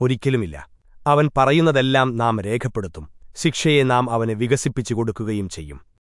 ഒരിക്കലുമില്ല. അവൻ പറയുന്നതെല്ലാം നാം രേഖപ്പെടുത്തും. ശിക്ഷയെ നാം അവന് വികസിപ്പിച്ചു കൊടുക്കുകയും ചെയ്യും.